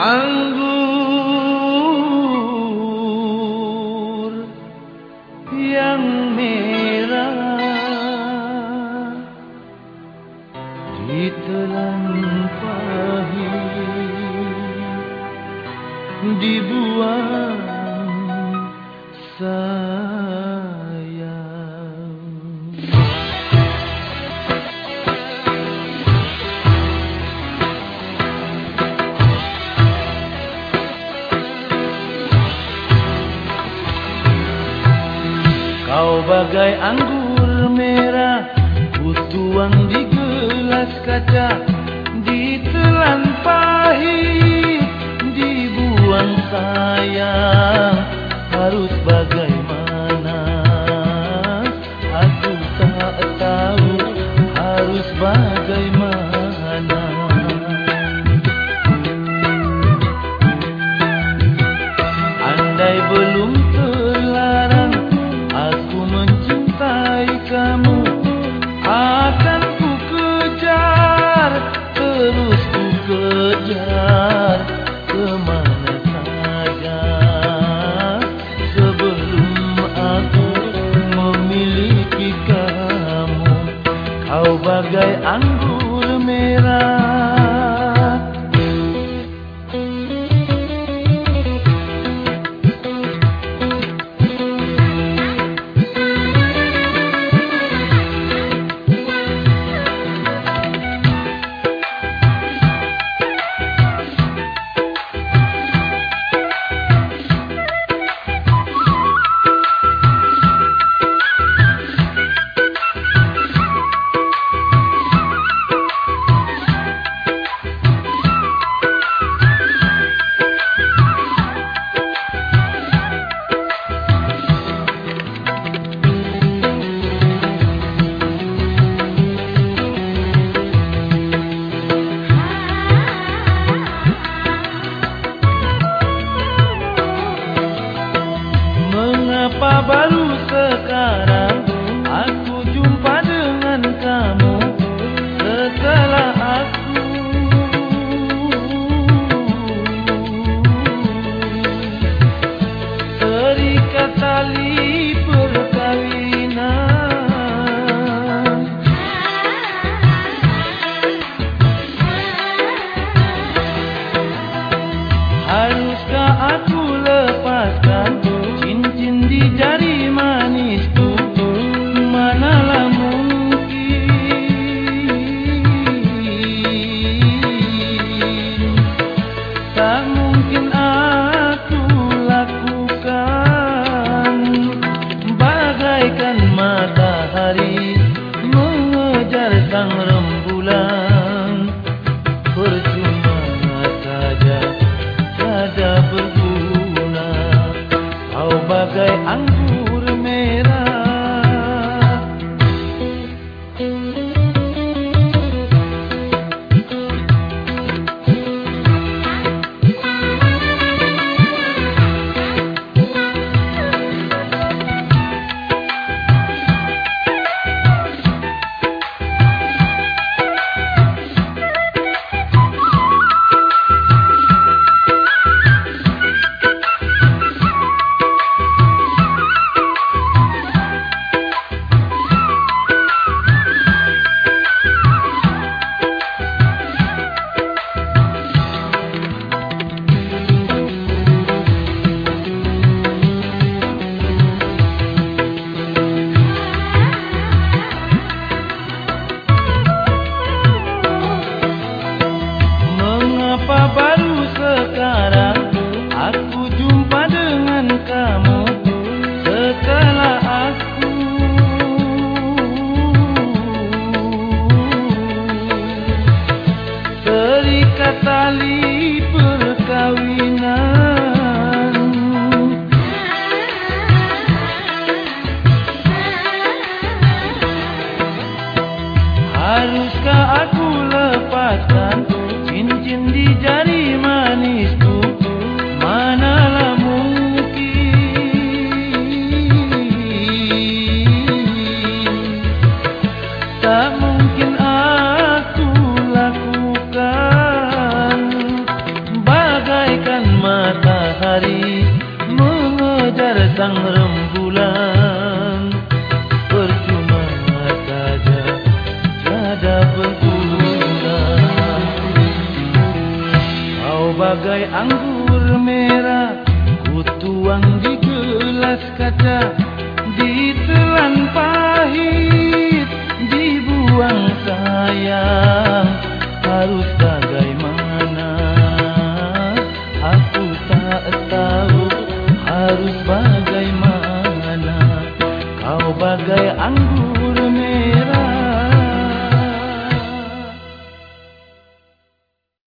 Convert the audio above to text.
anggur yang merah ditelan pahit dibuang Kau bagai anggur merah Kutuang di gelas kaca Ditelan pahit Dibuang sayang bagai anggur merah pabalu Baba berkurang Kau bagai anggur merah Kutuang di gelas kaca Ditelan pahit Dibuang sayang. Harus bagaimana? Aku tak tahu Harus bagaimana. Kau bagai anggur